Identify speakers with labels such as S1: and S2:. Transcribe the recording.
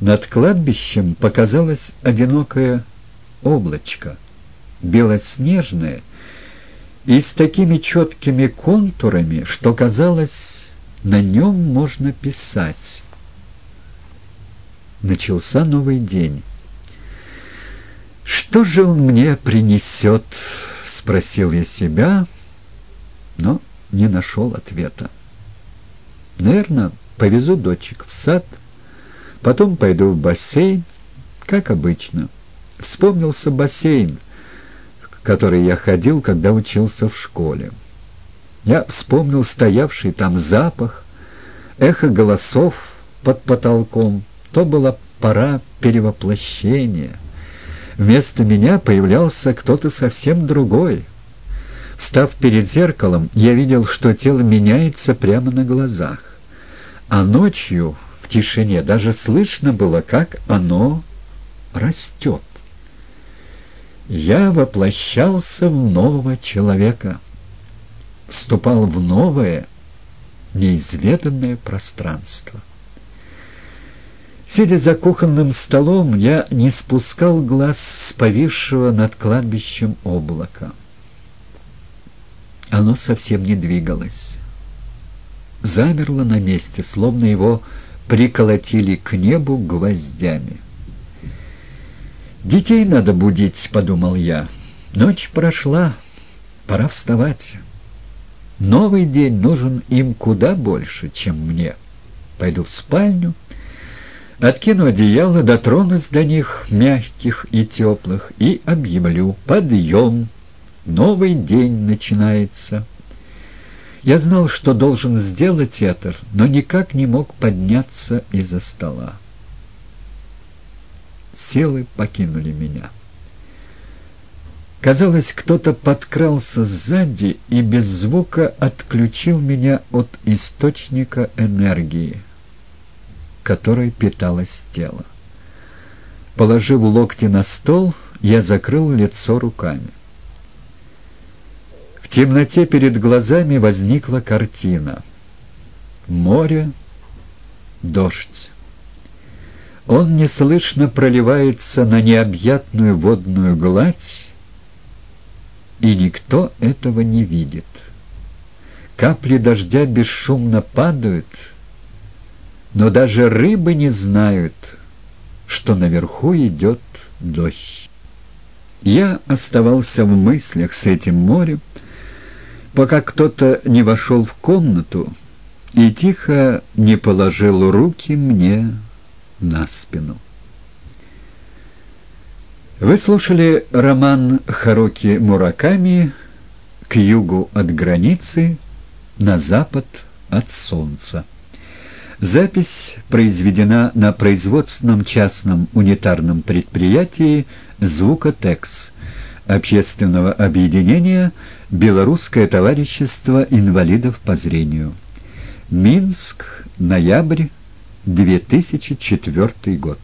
S1: Над кладбищем показалось одинокое облачко, белоснежное и с такими четкими контурами, что казалось, на нем можно писать. Начался новый день. «Что же он мне принесет?» — спросил я себя, но не нашел ответа. «Наверное, повезу дочек в сад, потом пойду в бассейн, как обычно». Вспомнился бассейн, в который я ходил, когда учился в школе. Я вспомнил стоявший там запах, эхо голосов под потолком. То была пора перевоплощения. Вместо меня появлялся кто-то совсем другой. Став перед зеркалом, я видел, что тело меняется прямо на глазах. А ночью, тишине, даже слышно было, как оно растет. Я воплощался в нового человека, вступал в новое, неизведанное пространство. Сидя за кухонным столом, я не спускал глаз с повисшего над кладбищем облака. Оно совсем не двигалось. Замерло на месте, словно его приколотили к небу гвоздями. «Детей надо будить», — подумал я. «Ночь прошла, пора вставать. Новый день нужен им куда больше, чем мне. Пойду в спальню, откину одеяло, дотронусь до них, мягких и теплых, и объявлю «Подъем! Новый день начинается». Я знал, что должен сделать это, но никак не мог подняться из-за стола силы покинули меня. Казалось, кто-то подкрался сзади и без звука отключил меня от источника энергии, которой питалось тело. Положив локти на стол, я закрыл лицо руками. Темноте перед глазами возникла картина. Море, дождь. Он неслышно проливается на необъятную водную гладь, и никто этого не видит. Капли дождя бесшумно падают, но даже рыбы не знают, что наверху идет дождь. Я оставался в мыслях с этим морем, пока кто-то не вошел в комнату и тихо не положил руки мне на спину. Вы слушали роман Харуки Мураками «К югу от границы, на запад от солнца». Запись произведена на производственном частном унитарном предприятии «Звукотекс» общественного объединения «Белорусское товарищество инвалидов по зрению». Минск, ноябрь 2004 год.